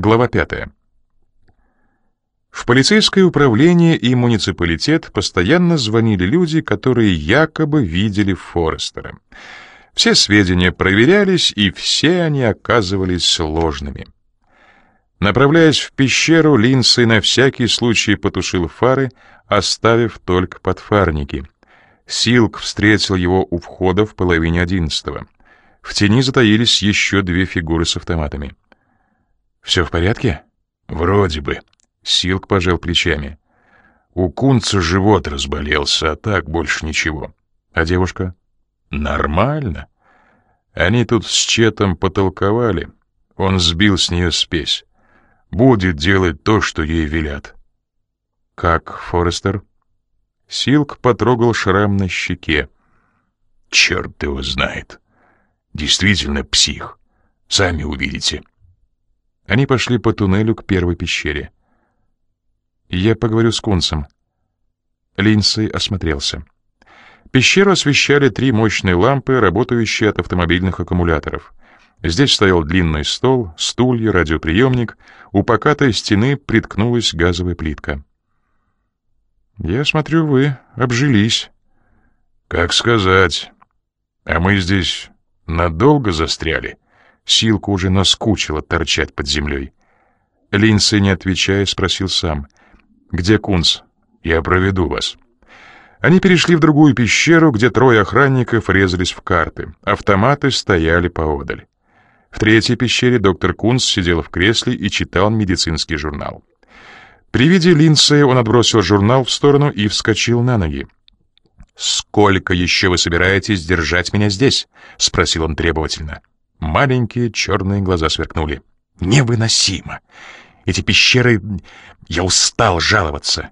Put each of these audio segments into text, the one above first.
Глава 5. В полицейское управление и муниципалитет постоянно звонили люди, которые якобы видели Форестера. Все сведения проверялись, и все они оказывались ложными. Направляясь в пещеру, Линдсей на всякий случай потушил фары, оставив только подфарники. Силк встретил его у входа в половине одиннадцатого. В тени затаились еще две фигуры с автоматами. «Все в порядке?» «Вроде бы». Силк пожал плечами. «У кунца живот разболелся, а так больше ничего». «А девушка?» «Нормально. Они тут с Четом потолковали. Он сбил с нее спесь будет делать то, что ей велят. Как Форестер? Силк потрогал шрам на щеке. Черт его знает. Действительно псих. Сами увидите. Они пошли по туннелю к первой пещере. Я поговорю с Кунцем. Линдсей осмотрелся. Пещеру освещали три мощные лампы, работающие от автомобильных аккумуляторов. Здесь стоял длинный стол, стулья, радиоприемник. У покатой стены приткнулась газовая плитка. «Я смотрю, вы обжились». «Как сказать. А мы здесь надолго застряли?» Силку уже наскучило торчать под землей. Линдсей, не отвечая, спросил сам. «Где Кунц? Я проведу вас». Они перешли в другую пещеру, где трое охранников резались в карты. Автоматы стояли поодаль. В третьей пещере доктор Кунс сидел в кресле и читал медицинский журнал. При виде Линдсея он отбросил журнал в сторону и вскочил на ноги. «Сколько еще вы собираетесь держать меня здесь?» — спросил он требовательно. Маленькие черные глаза сверкнули. «Невыносимо! Эти пещеры... Я устал жаловаться.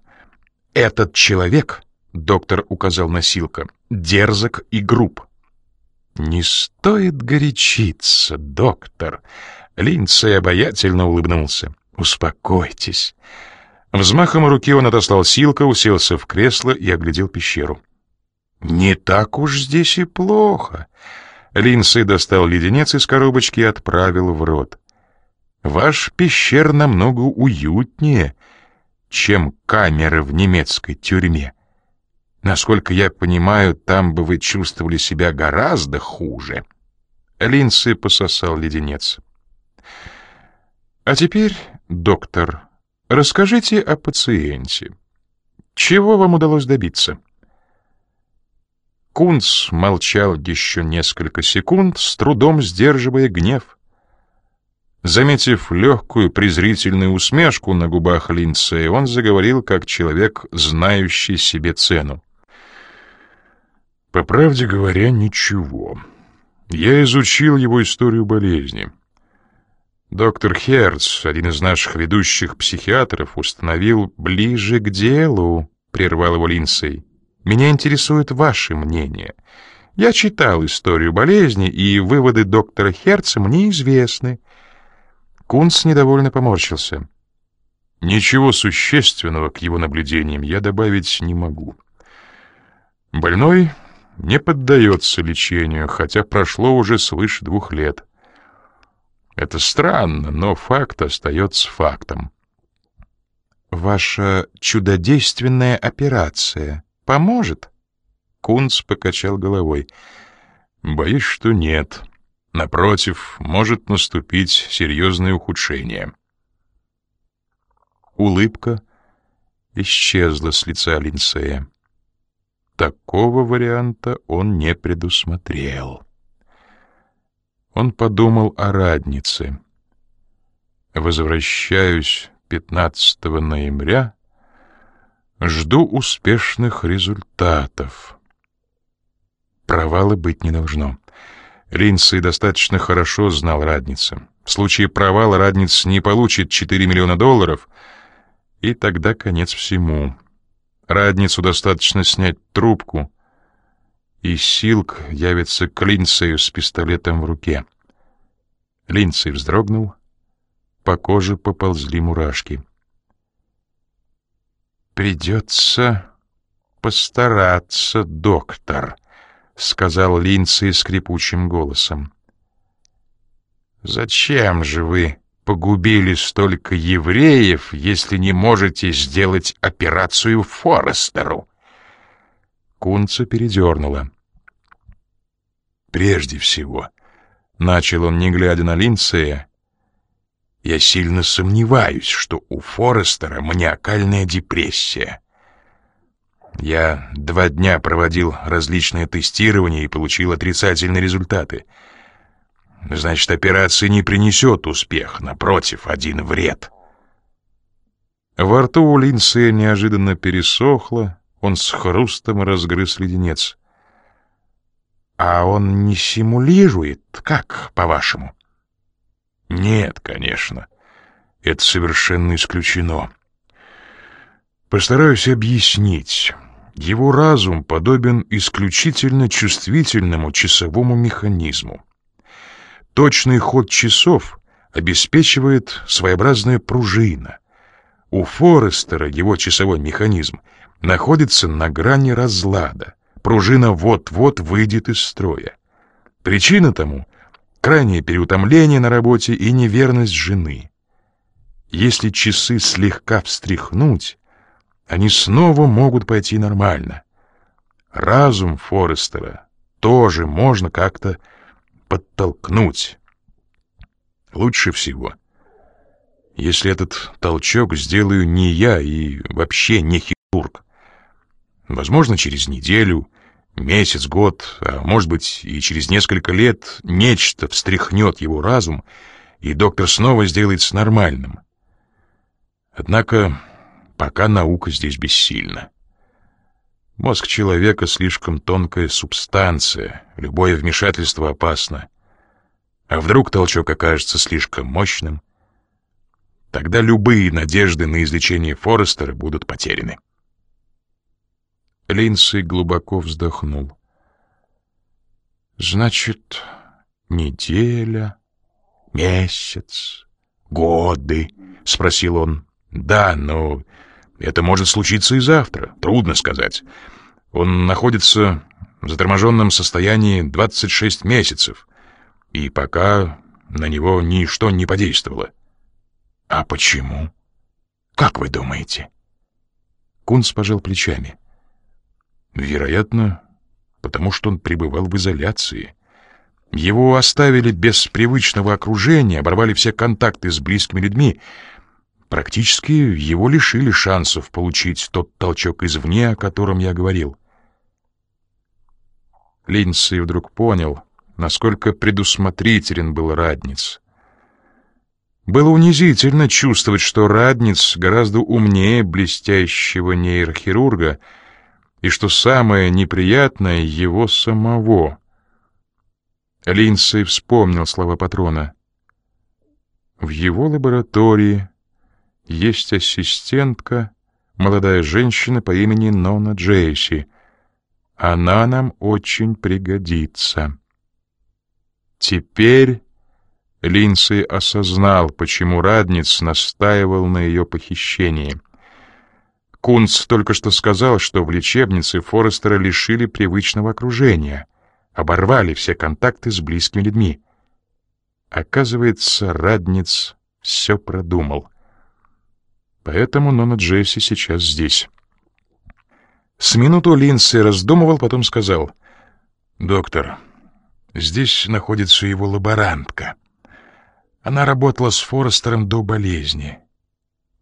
Этот человек, — доктор указал на Силка, — дерзок и груб. «Не стоит горячиться, доктор!» Линдсей обаятельно улыбнулся. «Успокойтесь». Взмахом руки он отослал Силка, уселся в кресло и оглядел пещеру. «Не так уж здесь и плохо». Линдсей достал леденец из коробочки и отправил в рот. «Ваш пещер намного уютнее, чем камеры в немецкой тюрьме. Насколько я понимаю, там бы вы чувствовали себя гораздо хуже. Линдси пососал леденец. А теперь, доктор, расскажите о пациенте. Чего вам удалось добиться? Кунц молчал еще несколько секунд, с трудом сдерживая гнев. Заметив легкую презрительную усмешку на губах Линдсея, он заговорил как человек, знающий себе цену. По правде говоря, ничего. Я изучил его историю болезни. Доктор Херц, один из наших ведущих психиатров, установил ближе к делу, прервал его Линдсей. Меня интересует ваше мнение. Я читал историю болезни, и выводы доктора Херца мне известны. Кунц недовольно поморщился. Ничего существенного к его наблюдениям я добавить не могу. Больной не поддается лечению, хотя прошло уже свыше двух лет. Это странно, но факт остается фактом. «Ваша чудодейственная операция поможет?» Кунц покачал головой. «Боюсь, что нет. Напротив, может наступить серьезное ухудшение». Улыбка исчезла с лица Линсея. Такого варианта он не предусмотрел. Он подумал о раднице. Возвращаюсь 15 ноября, жду успешных результатов. Провала быть не должно. Линдсей достаточно хорошо знал Радница. В случае провала Радниц не получит 4 миллиона долларов, и тогда конец всему. Радницу достаточно снять трубку, и Силк явится к Линдсею с пистолетом в руке. Линдсей вздрогнул, по коже поползли мурашки. «Придется постараться, доктор», — сказал Линдсей скрипучим голосом. «Зачем же вы погубили столько евреев, если не можете сделать операцию Форестеру?» Кунца передернула. «Прежде всего», — начал он, не глядя на Линдсея, «я сильно сомневаюсь, что у Форестера маниакальная депрессия». Я два дня проводил различные тестирования и получил отрицательные результаты — Значит, операция не принесет успех, напротив, один вред. Во рту у Линсея неожиданно пересохло, он с хрустом разгрыз леденец. «А он не симулирует, как, по-вашему?» «Нет, конечно. Это совершенно исключено. Постараюсь объяснить. Его разум подобен исключительно чувствительному часовому механизму. Точный ход часов обеспечивает своеобразная пружина. У Форестера его часовой механизм находится на грани разлада. Пружина вот-вот выйдет из строя. Причина тому — крайнее переутомление на работе и неверность жены. Если часы слегка встряхнуть, они снова могут пойти нормально. Разум Форестера тоже можно как-то подтолкнуть. Лучше всего, если этот толчок сделаю не я и вообще не хирург. Возможно, через неделю, месяц, год, а может быть и через несколько лет нечто встряхнет его разум, и доктор снова сделается нормальным. Однако пока наука здесь бессильна. Мозг человека слишком тонкая субстанция, любое вмешательство опасно. А вдруг толчок окажется слишком мощным? Тогда любые надежды на излечение Форестера будут потеряны. Линдси глубоко вздохнул. «Значит, неделя, месяц, годы?» — спросил он. «Да, но это может случиться и завтра, трудно сказать. Он находится в заторможенном состоянии 26 месяцев, и пока на него ничто не подействовало. А почему? Как вы думаете? Кунц пожал плечами. Вероятно, потому что он пребывал в изоляции. Его оставили без привычного окружения, оборвали все контакты с близкими людьми, Практически его лишили шансов получить тот толчок извне, о котором я говорил. Линдси вдруг понял, насколько предусмотрителен был Радниц. Было унизительно чувствовать, что Радниц гораздо умнее блестящего нейрохирурга, и что самое неприятное — его самого. Линдси вспомнил слова патрона. В его лаборатории есть ассистентка, молодая женщина по имени Нона Джейси. Она нам очень пригодится. Теперь Линдси осознал, почему Радниц настаивал на ее похищении. Кунц только что сказал, что в лечебнице Форестера лишили привычного окружения, оборвали все контакты с близкими людьми. Оказывается, Радниц все продумал — Поэтому Нона Джесси сейчас здесь. С минуту Линдси раздумывал, потом сказал. «Доктор, здесь находится его лаборантка. Она работала с Форестером до болезни.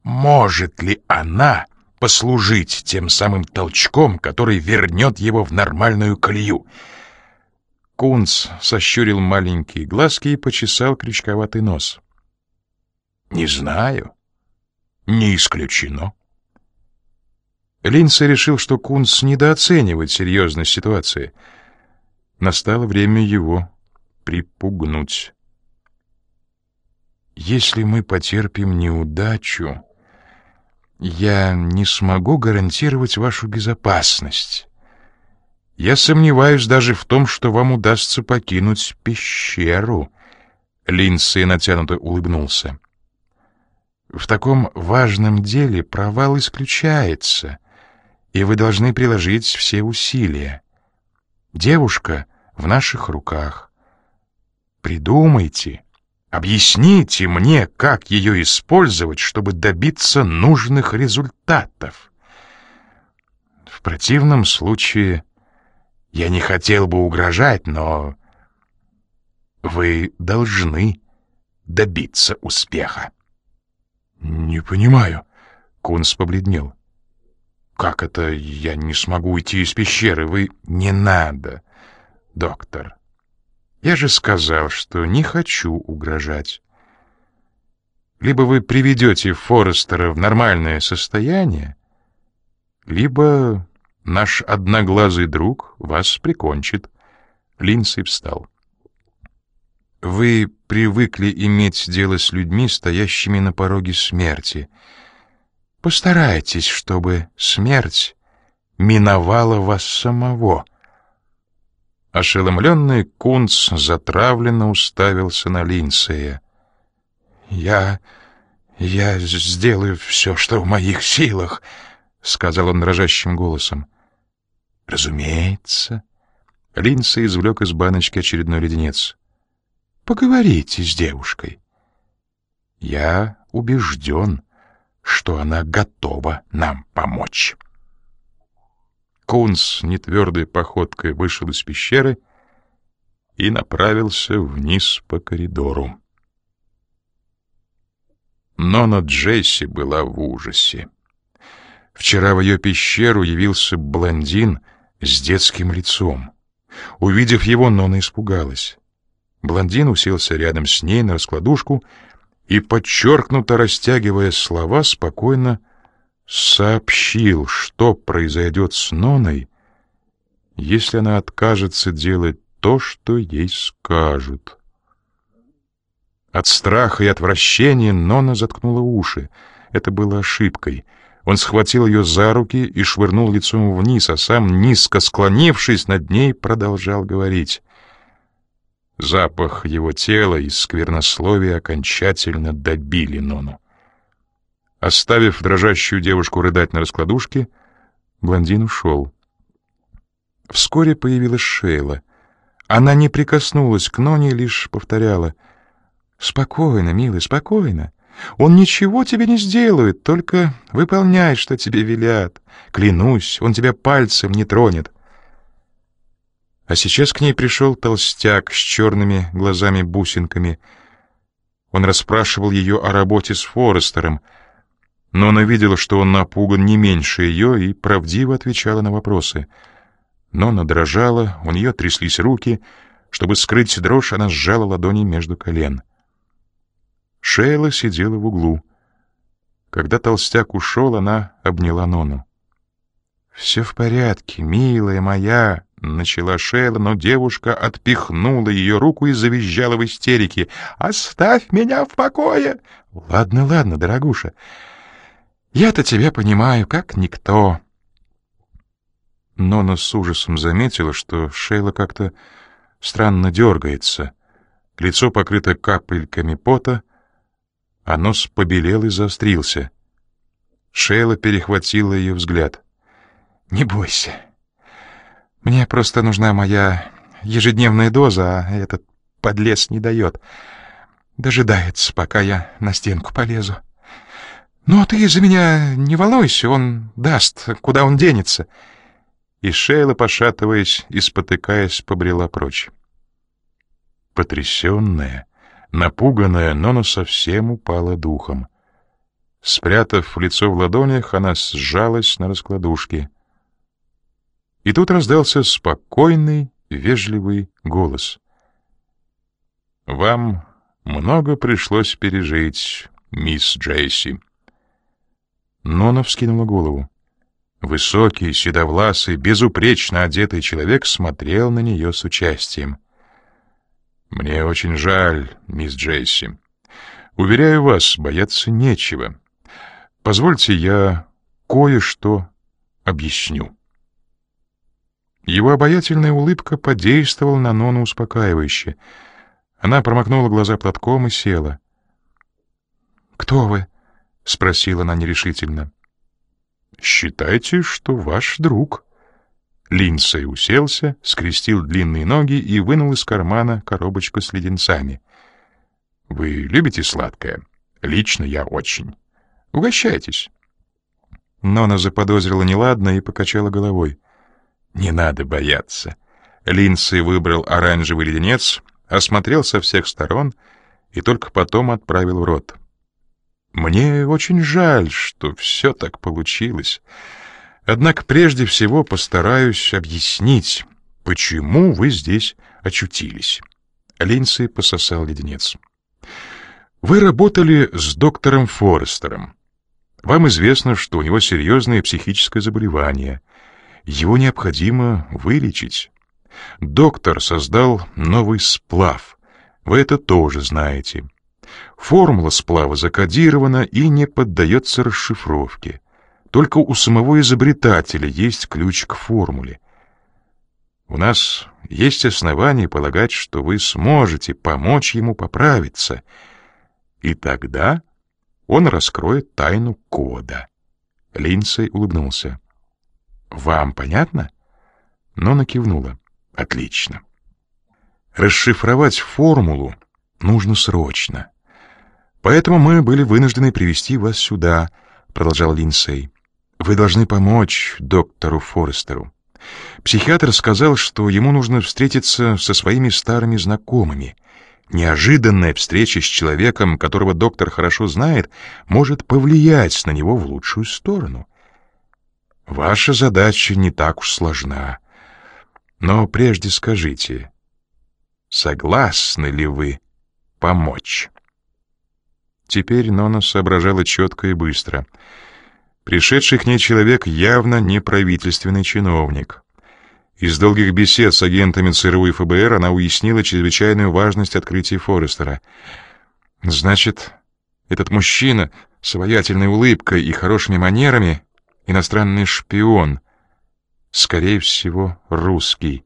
Может ли она послужить тем самым толчком, который вернет его в нормальную колею?» Кунц сощурил маленькие глазки и почесал крючковатый нос. «Не знаю. Не исключено. Линдси решил, что Кунц недооценивает серьезность ситуации. Настало время его припугнуть. Если мы потерпим неудачу, я не смогу гарантировать вашу безопасность. Я сомневаюсь даже в том, что вам удастся покинуть пещеру. Линдси натянуто улыбнулся. В таком важном деле провал исключается, и вы должны приложить все усилия. Девушка в наших руках. Придумайте, Объясните мне, как ее использовать, чтобы добиться нужных результатов. В противном случае я не хотел бы угрожать, но вы должны добиться успеха. Не понимаю. Кунс побледнел. Как это я не смогу уйти из пещеры? Вы не надо, доктор. Я же сказал, что не хочу угрожать. Либо вы приведете Форестера в нормальное состояние, либо наш одноглазый друг вас прикончит. Линдси встал. Вы привыкли иметь дело с людьми, стоящими на пороге смерти. Постарайтесь, чтобы смерть миновала вас самого — Ошеломленный Кунц затравленно уставился на Линсея. «Я... я сделаю все, что в моих силах», — сказал он дрожащим голосом. «Разумеется». Линсей извлек из баночки очередной леденец. «Поговорите с девушкой. Я убежден, что она готова нам помочь». Кунс нетвердой походкой вышел из пещеры и направился вниз по коридору. Нона Джесси была в ужасе. Вчера в ее пещеру явился блондин с детским лицом. Увидев его, Нона испугалась. Блондин уселся рядом с ней на раскладушку и, подчеркнуто растягивая слова, спокойно сообщил, что произойдет с Ноной, если она откажется делать то, что ей скажут. От страха и отвращения Нона заткнула уши. Это было ошибкой. Он схватил ее за руки и швырнул лицом вниз, а сам, низко склонившись над ней, продолжал говорить. Запах его тела и сквернословие окончательно добили Нону. Оставив дрожащую девушку рыдать на раскладушке, блондин ушел. Вскоре появилась Шейла. Она не прикоснулась к Ноне, лишь повторяла. «Спокойно, милый, спокойно. Он ничего тебе не сделает, только выполняй, что тебе велят. Клянусь, он тебя пальцем не тронет». А сейчас к ней пришел толстяк с черными глазами-бусинками. Он расспрашивал ее о работе с Форестером — но она видела, что он напуган не меньше ее, и правдиво отвечала на вопросы. Но она дрожала, у нее тряслись руки. Чтобы скрыть дрожь, она сжала ладони между колен. Шейла сидела в углу. Когда толстяк ушел, она обняла Нону. «Все в порядке, милая моя», — начала Шейла, но девушка отпихнула ее руку и завизжала в истерике. «Оставь меня в покое!» «Ладно, ладно, дорогуша». Я-то тебя понимаю, как никто. Нона с ужасом заметила, что Шейла как-то странно дергается. Лицо покрыто капельками пота, а нос побелел и заострился. Шейла перехватила ее взгляд. «Не бойся. Мне просто нужна моя ежедневная доза, а этот подлец не дает. Дожидается, пока я на стенку полезу». «Ну, а ты за меня не волнуйся, он даст, куда он денется». И Шейла, пошатываясь и спотыкаясь, побрела прочь. Потрясенная, напуганная, но совсем упала духом. Спрятав лицо в ладонях, она сжалась на раскладушке. И тут раздался спокойный, вежливый голос. «Вам много пришлось пережить, мисс Джейси». Нона вскинула голову. Высокий, седовласый, безупречно одетый человек смотрел на нее с участием. «Мне очень жаль, мисс Джейси. Уверяю вас, бояться нечего. Позвольте я кое-что объясню». Его обаятельная улыбка подействовала на Нону успокаивающе. Она промокнула глаза платком и села. «Кто вы?» — спросила она нерешительно. «Считайте, что ваш друг». Линдсей уселся, скрестил длинные ноги и вынул из кармана коробочку с леденцами. Вы любите сладкое? Лично я очень. Угощайтесь. Но она заподозрила неладно и покачала головой. Не надо бояться. Линдсей выбрал оранжевый леденец, осмотрел со всех сторон и только потом отправил в рот. Мне очень жаль, что все так получилось. Однако прежде всего постараюсь объяснить, почему вы здесь очутились. Линдсей пососал леденец. Вы работали с доктором Форестером. Вам известно, что у него серьезное психическое заболевание. Его необходимо вылечить. Доктор создал новый сплав. Вы это тоже знаете. Формула сплава закодирована и не поддается расшифровке. Только у самого изобретателя есть ключ к формуле. У нас есть основания полагать, что вы сможете помочь ему поправиться. И тогда он раскроет тайну кода. Линдсей улыбнулся. «Вам понятно?» Нона кивнула. «Отлично. Расшифровать формулу нужно срочно. Поэтому мы были вынуждены привести вас сюда», — продолжал Линдсей. «Вы должны помочь доктору Форестеру. Психиатр сказал, что ему нужно встретиться со своими старыми знакомыми. Неожиданная встреча с человеком, которого доктор хорошо знает, может повлиять на него в лучшую сторону. Ваша задача не так уж сложна. Но прежде скажите, согласны ли вы помочь? Теперь Нона соображала четко и быстро — Пришедший к ней человек явно не правительственный чиновник. Из долгих бесед с агентами ЦРУ и ФБР она уяснила чрезвычайную важность открытия Форестера. Значит, этот мужчина с обаятельной улыбкой и хорошими манерами — иностранный шпион, скорее всего, русский.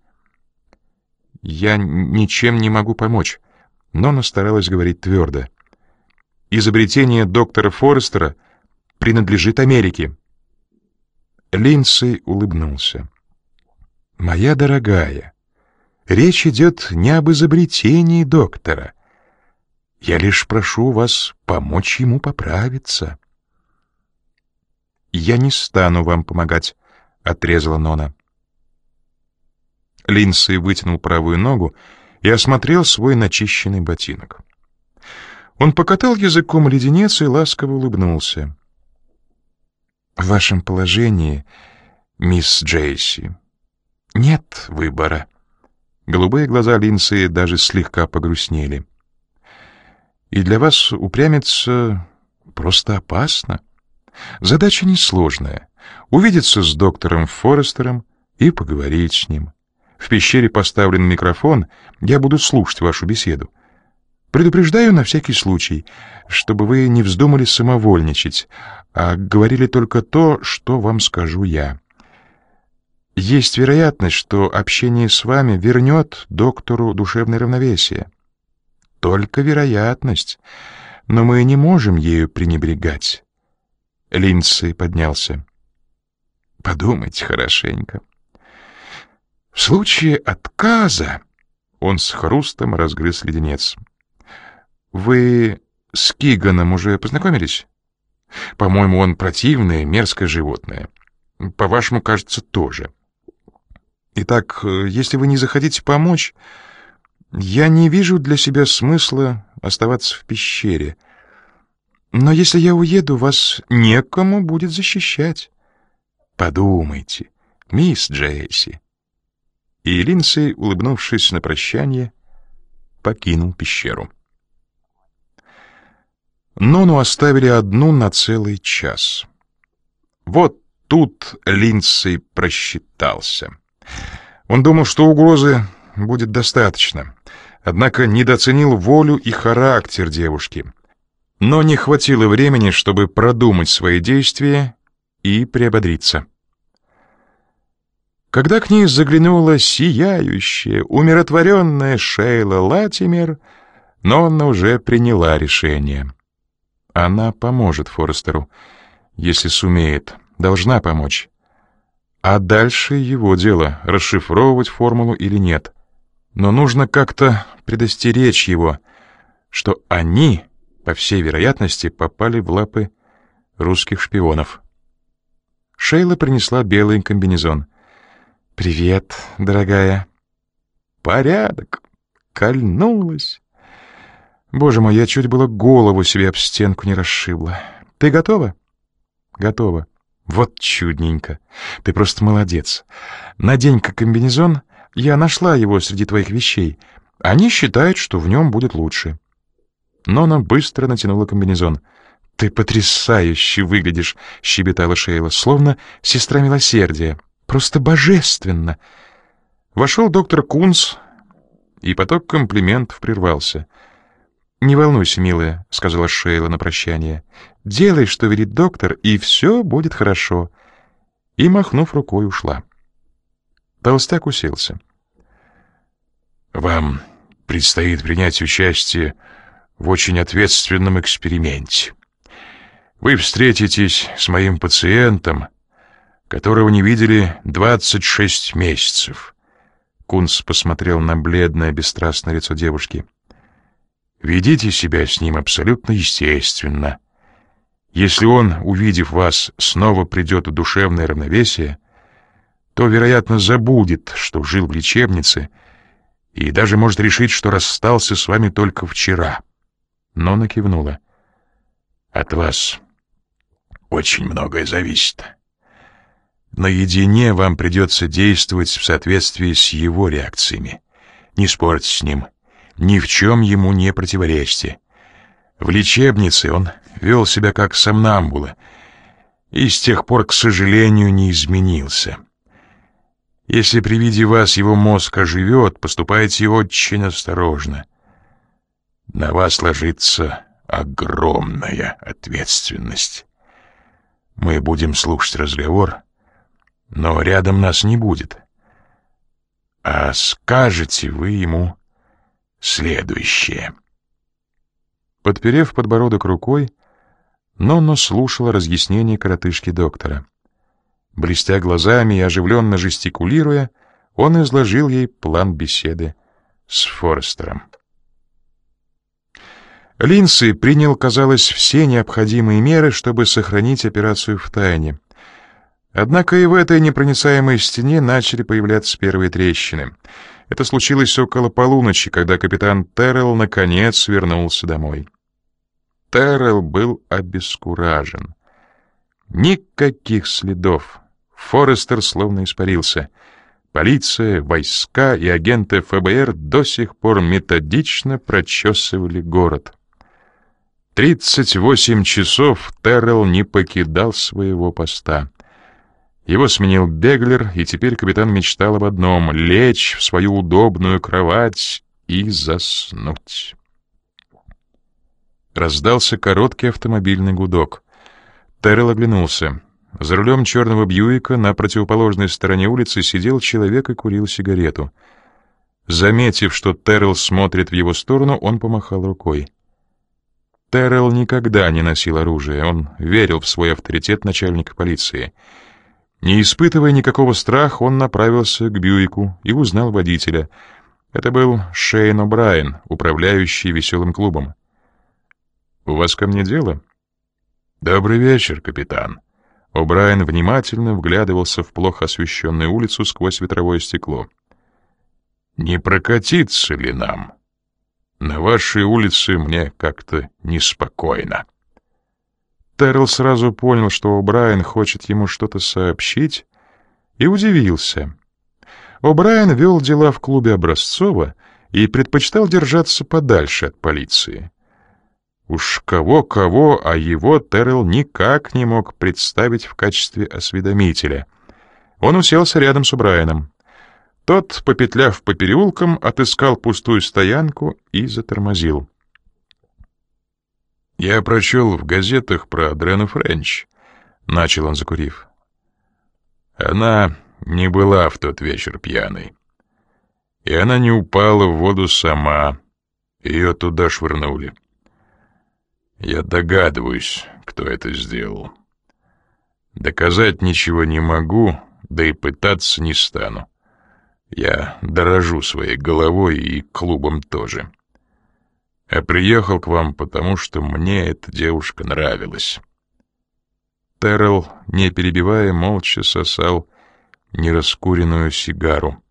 Я ничем не могу помочь, но она старалась говорить твердо. Изобретение доктора Форестера — принадлежит Америке. Линдсей улыбнулся. «Моя дорогая, речь идет не об изобретении доктора. Я лишь прошу вас помочь ему поправиться». «Я не стану вам помогать», — отрезала Нона. Линдсей вытянул правую ногу и осмотрел свой начищенный ботинок. Он покатал языком леденец и ласково улыбнулся. В вашем положении, мисс Джейси, нет выбора. Голубые глаза Линсы даже слегка погрустнели. И для вас упрямиться просто опасно. Задача несложная — увидеться с доктором Форестером и поговорить с ним. В пещере поставлен микрофон, я буду слушать вашу беседу. Предупреждаю на всякий случай, чтобы вы не вздумали самовольничать, а говорили только то, что вам скажу я. Есть вероятность, что общение с вами вернет доктору душевное равновесие. Только вероятность, но мы не можем ею пренебрегать. Линдси поднялся. Подумайте хорошенько. В случае отказа он с хрустом разгрыз леденец. Вы с Киганом уже познакомились? По-моему, он противное, мерзкое животное. По-вашему, кажется, тоже. Итак, если вы не захотите помочь, я не вижу для себя смысла оставаться в пещере. Но если я уеду, вас некому будет защищать. Подумайте, мисс Джейси. И Линдсей, улыбнувшись на прощание, покинул пещеру. Нону оставили одну на целый час. Вот тут Линдсей просчитался. Он думал, что угрозы будет достаточно, однако недооценил волю и характер девушки. Но не хватило времени, чтобы продумать свои действия и приободриться. Когда к ней заглянула сияющая, умиротворенная Шейла Латимер, Нонна уже приняла решение — она поможет Форестеру, если сумеет, должна помочь. А дальше его дело — расшифровывать формулу или нет. Но нужно как-то предостеречь его, что они, по всей вероятности, попали в лапы русских шпионов. Шейла принесла белый комбинезон. «Привет, дорогая». «Порядок». Кольнулась. Боже мой, я чуть было голову себе об стенку не расшибла. Ты готова? Готова. Вот чудненько. Ты просто молодец. Надень-ка комбинезон. Я нашла его среди твоих вещей. Они считают, что в нем будет лучше. Нона быстро натянула комбинезон. «Ты потрясающе выглядишь», — щебетала Шейла, словно сестра милосердия. «Просто божественно!» Вошел доктор Кунс, и поток комплиментов прервался. «Не волнуйся, милая», — сказала Шейла на прощание. «Делай, что велит доктор, и все будет хорошо». И, махнув рукой, ушла. Толстяк уселся. «Вам предстоит принять участие в очень ответственном эксперименте. Вы встретитесь с моим пациентом, которого не видели 26 месяцев. Кунс посмотрел на бледное, бесстрастное лицо девушки. Ведите себя с ним абсолютно естественно. Если он, увидев вас, снова придет в душевное равновесие, то, вероятно, забудет, что жил в лечебнице, и даже может решить, что расстался с вами только вчера. Но накивнула. От вас очень многое зависит. Наедине вам придется действовать в соответствии с его реакциями. Не спорьте с ним, ни в чем ему не противоречьте. В лечебнице он вел себя как сомнамбула и с тех пор, к сожалению, не изменился. Если при виде вас его мозг оживет, поступайте очень осторожно. На вас ложится огромная ответственность. Мы будем слушать разговор, но рядом нас не будет. А скажете вы ему следующее. Подперев подбородок рукой, Нонно слушала разъяснение коротышки доктора. Блестя глазами и оживленно жестикулируя, он изложил ей план беседы с Форестером. Линси принял, казалось, все необходимые меры, чтобы сохранить операцию в тайне. Однако и в этой непроницаемой стене начали появляться первые трещины. Это случилось около полуночи, когда капитан Террелл наконец вернулся домой. Террелл был обескуражен. Никаких следов. Форестер словно испарился. Полиция, войска и агенты ФБР до сих пор методично прочесывали город. 38 часов Террелл не покидал своего поста. Его сменил Беглер, и теперь капитан мечтал об одном — лечь в свою удобную кровать и заснуть. Раздался короткий автомобильный гудок. Террелл оглянулся. За рулем черного Бьюика на противоположной стороне улицы сидел человек и курил сигарету. Заметив, что Террелл смотрит в его сторону, он помахал рукой. Террелл никогда не носил оружие, он верил в свой авторитет начальника полиции. Не испытывая никакого страха, он направился к Бьюику и узнал водителя. Это был Шейн О'Брайен, управляющий веселым клубом. «У вас ко мне дело?» «Добрый вечер, капитан». О'Брайен внимательно вглядывался в плохо освещенную улицу сквозь ветровое стекло. «Не прокатиться ли нам?» На вашей улице мне как-то неспокойно. Террell сразу понял, что О'Брайен хочет ему что-то сообщить, и удивился. О'Брайен вел дела в клубе Образцова и предпочитал держаться подальше от полиции. Уж кого-кого, а его Террell никак не мог представить в качестве осведомителя. Он уселся рядом с О'Брайеном. Тот, попетляв по переулкам, отыскал пустую стоянку и затормозил. «Я прочел в газетах про Дрену Френч», — начал он, закурив. «Она не была в тот вечер пьяной. И она не упала в воду сама. Ее туда швырнули. Я догадываюсь, кто это сделал. Доказать ничего не могу, да и пытаться не стану. Я дорожу своей головой и клубом тоже. А приехал к вам, потому что мне эта девушка нравилась. Террell, не перебивая, молча сосал нераскуренную сигару.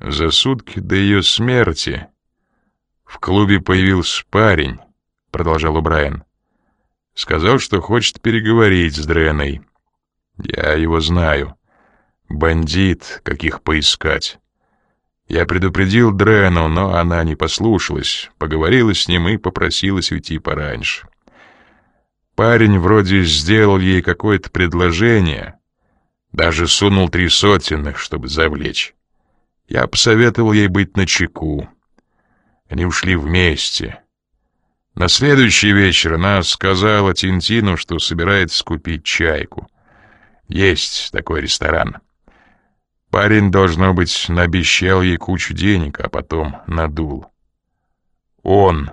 За сутки до ее смерти в клубе появился парень, продолжал Брайан. Сказал, что хочет переговорить с Дреной. Я его знаю. Бандит, каких поискать. Я предупредил Дрену, но она не послушалась, поговорила с ним и попросилась уйти пораньше. Парень вроде сделал ей какое-то предложение, даже сунул три сотенных, чтобы завлечь. Я посоветовал ей быть начеку. Они ушли вместе. На следующий вечер она сказала Тинтину, что собирается купить чайку. Есть такой ресторан. Парень, должно быть, наобещал ей кучу денег, а потом надул. Он,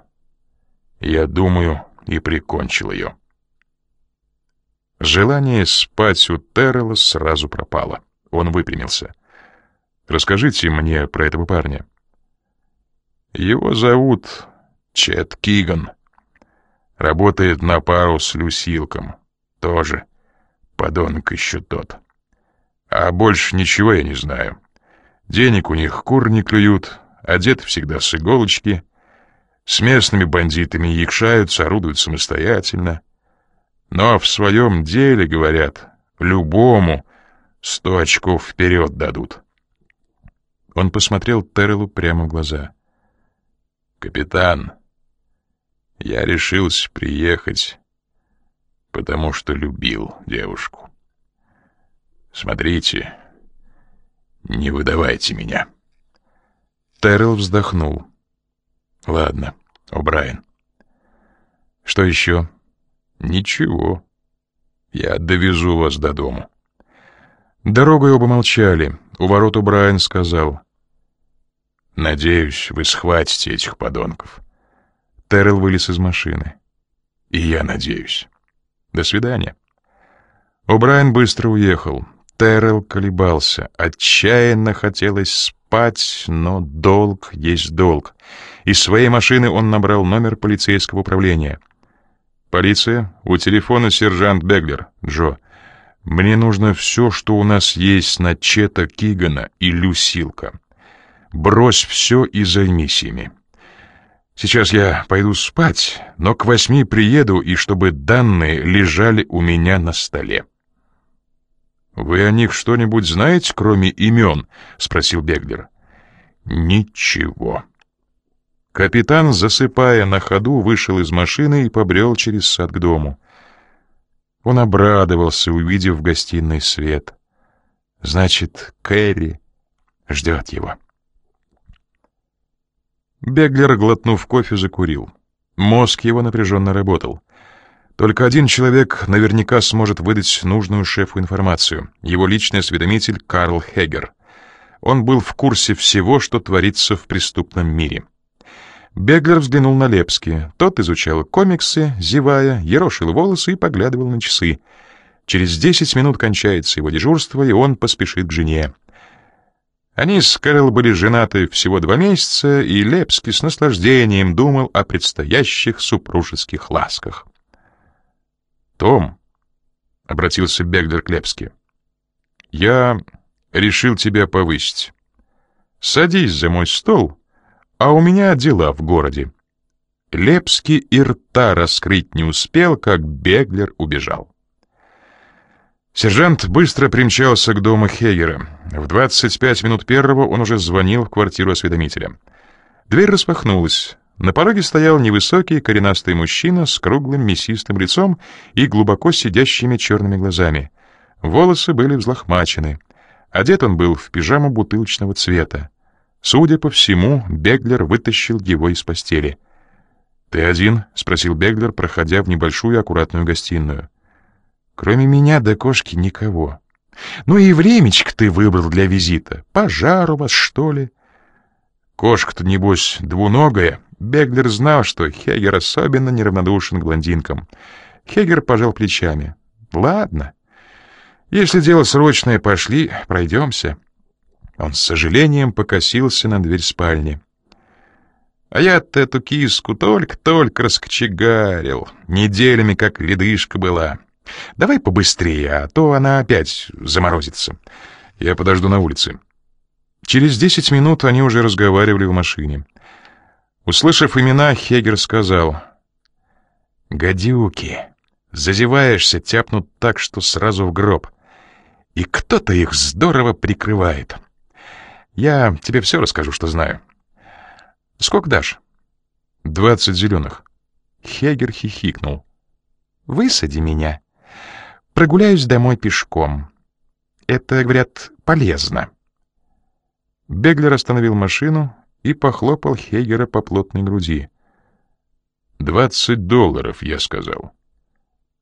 я думаю, и прикончил ее. Желание спать у Террелла сразу пропало. Он выпрямился. «Расскажите мне про этого парня». «Его зовут Чет Киган. Работает на пару с Люсилком. Тоже подонок еще тот. А больше ничего я не знаю. Денег у них кур не клюют, одет всегда с иголочки. С местными бандитами якшаются, орудуют самостоятельно. Но в своем деле, говорят, любому сто очков вперед дадут. Он посмотрел Террелу прямо в глаза. «Капитан, я решился приехать, потому что любил девушку. Смотрите, не выдавайте меня». Террел вздохнул. «Ладно, О'Брайен». «Что еще?» «Ничего. Я довезу вас до дому». Дорогой оба молчали. У ворот Брайан сказал. «Надеюсь, вы схватите этих подонков». Террел вылез из машины. «И я надеюсь. До свидания». О'Брайен быстро уехал. Террел колебался. Отчаянно хотелось спать, но долг есть долг. Из своей машины он набрал номер полицейского управления. «Полиция, у телефона сержант Беглер, Джо. Мне нужно все, что у нас есть на Чета Кигана и Люсилка. Брось все и займись ими. Сейчас я пойду спать, но к восьми приеду, и чтобы данные лежали у меня на столе». «Вы о них что-нибудь знаете, кроме имен?» — спросил Беглер. «Ничего». Капитан, засыпая на ходу, вышел из машины и побрел через сад к дому. Он обрадовался, увидев в гостиной свет. Значит, Кэрри ждет его. Беглер, глотнув кофе, закурил. Мозг его напряженно работал. Только один человек наверняка сможет выдать нужную шефу информацию. Его личный осведомитель Карл Хегер. Он был в курсе всего, что творится в преступном мире. Беглер взглянул на Лепски. Тот изучал комиксы, зевая, ерошил волосы и поглядывал на часы. Через десять минут кончается его дежурство, и он поспешит к жене. Они с Кэрол были женаты всего два месяца, и Лепски с наслаждением думал о предстоящих супружеских ласках. «Том», — обратился Беглер к Лепски, — «я решил тебя повысить. Садись за мой стол а у меня дела в городе. Лепский и рта раскрыть не успел, как Беглер убежал. Сержант быстро примчался к дому Хейгера. В 25 минут первого он уже звонил в квартиру осведомителя. Дверь распахнулась. На пороге стоял невысокий коренастый мужчина с круглым мясистым лицом и глубоко сидящими черными глазами. Волосы были взлохмачены. Одет он был в пижаму бутылочного цвета. Судя по всему, Беглер вытащил его из постели. «Ты один?» — спросил Беглер, проходя в небольшую аккуратную гостиную. «Кроме меня до кошки никого. Ну и времечко ты выбрал для визита. Пожар у вас, что ли?» Кошка-то, небось, двуногая. Беглер знал, что Хегер особенно неравнодушен к блондинкам. Хегер пожал плечами. «Ладно. Если дело срочное, пошли, пройдемся». Он с сожалением покосился на дверь спальни. А я-то эту киску только-только раскочегарил, неделями как ледышка была. Давай побыстрее, а то она опять заморозится. Я подожду на улице. Через десять минут они уже разговаривали в машине. Услышав имена, Хегер сказал, «Гадюки, зазеваешься, тяпнут так, что сразу в гроб. И кто-то их здорово прикрывает. Я тебе все расскажу, что знаю. Сколько дашь?» «Двадцать зеленых». Хегер хихикнул. «Высади меня. Прогуляюсь домой пешком. Это, говорят, полезно». Беглер остановил машину и похлопал Хейгера по плотной груди. «Двадцать долларов», — я сказал.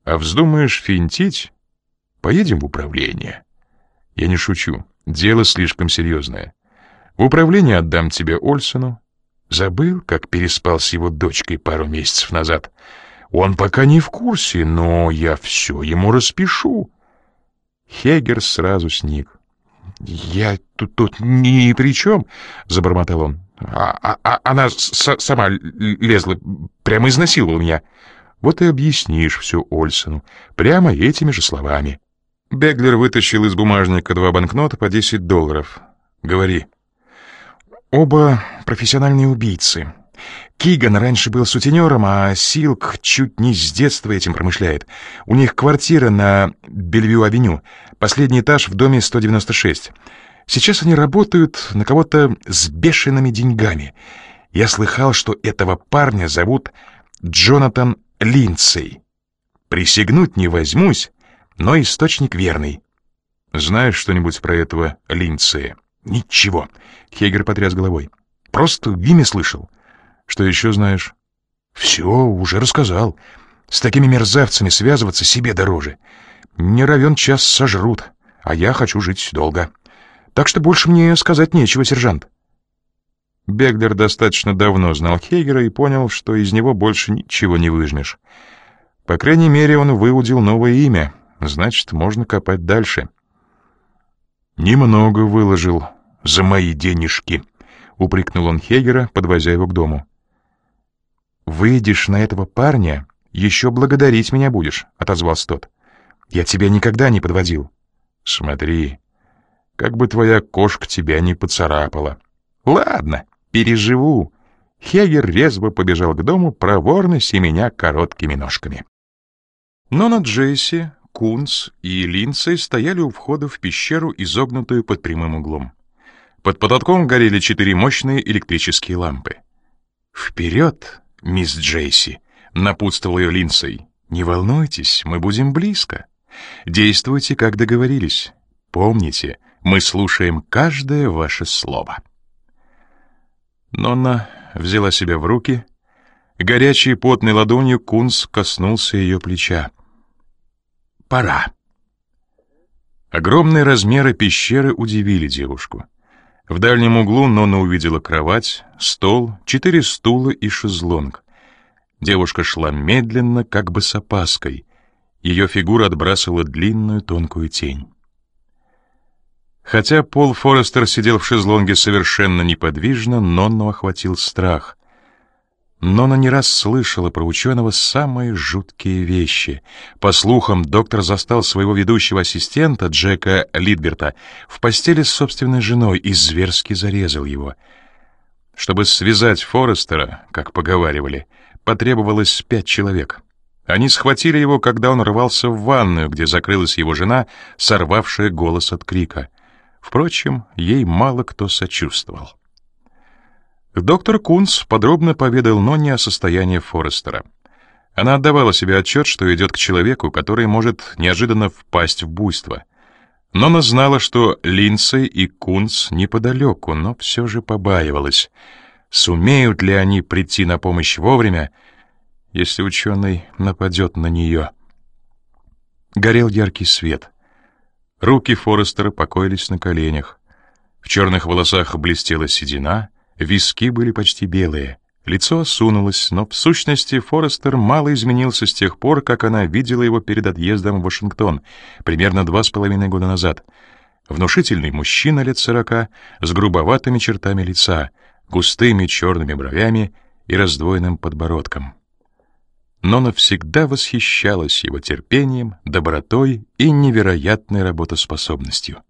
«А вздумаешь финтить? Поедем в управление». «Я не шучу. Дело слишком серьезное. В управление отдам тебе Ольсону. Забыл, как переспал с его дочкой пару месяцев назад. Он пока не в курсе, но я все ему распишу». Хегер сразу сник. «Я тут, тут ни при чем», — забормотал он. А, а, а она сама лезла, прямо изнасиловала меня. Вот и объяснишь все Ольсону, прямо этими же словами. Беглер вытащил из бумажника два банкнота по 10 долларов. «Говори». «Оба профессиональные убийцы. Киган раньше был сутенером, а Силк чуть не с детства этим промышляет. У них квартира на Бельвью-авеню, последний этаж в доме 196. Сейчас они работают на кого-то с бешеными деньгами. Я слыхал, что этого парня зовут Джонатан Линдсей. Присягнуть не возьмусь, но источник верный. Знаешь что-нибудь про этого Линдсея? Ничего. Хейгер потряс головой. Просто имя слышал. Что еще знаешь? Все, уже рассказал. С такими мерзавцами связываться себе дороже. Не равен час сожрут, а я хочу жить долго. Так что больше мне сказать нечего, сержант». Беглер достаточно давно знал Хейгера и понял, что из него больше ничего не выжмешь. По крайней мере, он выудил новое имя, значит, можно копать дальше. «Немного выложил за мои денежки», — упрекнул он Хейгера, подвозя его к дому. «Выйдешь на этого парня, еще благодарить меня будешь», — отозвался тот. «Я тебя никогда не подводил». «Смотри, как бы твоя кошка тебя не поцарапала. Ладно, переживу. Хегер резво побежал к дому, проворно семеня короткими ножками. Но на Джейси, Кунц и Линдсей стояли у входа в пещеру, изогнутую под прямым углом. Под потолком горели четыре мощные электрические лампы. «Вперед, мисс Джейси!» — напутствовал ее Линдсей. «Не волнуйтесь, мы будем близко. Действуйте, как договорились. Помните, мы слушаем каждое ваше слово. Нонна взяла себя в руки. Горячей потной ладонью Кунс коснулся ее плеча. «Пора». Огромные размеры пещеры удивили девушку. В дальнем углу Нонна увидела кровать, стол, четыре стула и шезлонг. Девушка шла медленно, как бы с опаской. Ее фигура отбрасывала длинную тонкую тень. Хотя Пол Форестер сидел в шезлонге совершенно неподвижно, Нонну охватил страх. Нонна не раз слышала про ученого самые жуткие вещи. По слухам, доктор застал своего ведущего ассистента, Джека Лидберта, в постели с собственной женой и зверски зарезал его. Чтобы связать Форестера, как поговаривали, потребовалось пять человек. Они схватили его, когда он рвался в ванную, где закрылась его жена, сорвавшая голос от крика — Впрочем, ей мало кто сочувствовал. Доктор Кунц подробно поведал Нонне о состоянии Форестера. Она отдавала себе отчет, что идет к человеку, который может неожиданно впасть в буйство. Нонна знала, что Линдсей и Кунц неподалеку, но все же побаивалась. Сумеют ли они прийти на помощь вовремя, если ученый нападет на нее? Горел яркий свет. Руки Форестера покоились на коленях. В черных волосах блестела седина, виски были почти белые. Лицо осунулось, но в сущности Форестер мало изменился с тех пор, как она видела его перед отъездом в Вашингтон, примерно два с половиной года назад. Внушительный мужчина лет сорока, с грубоватыми чертами лица, густыми черными бровями и раздвоенным подбородком. Нона всегда восхищалась его терпением, добротой и невероятной работоспособностью.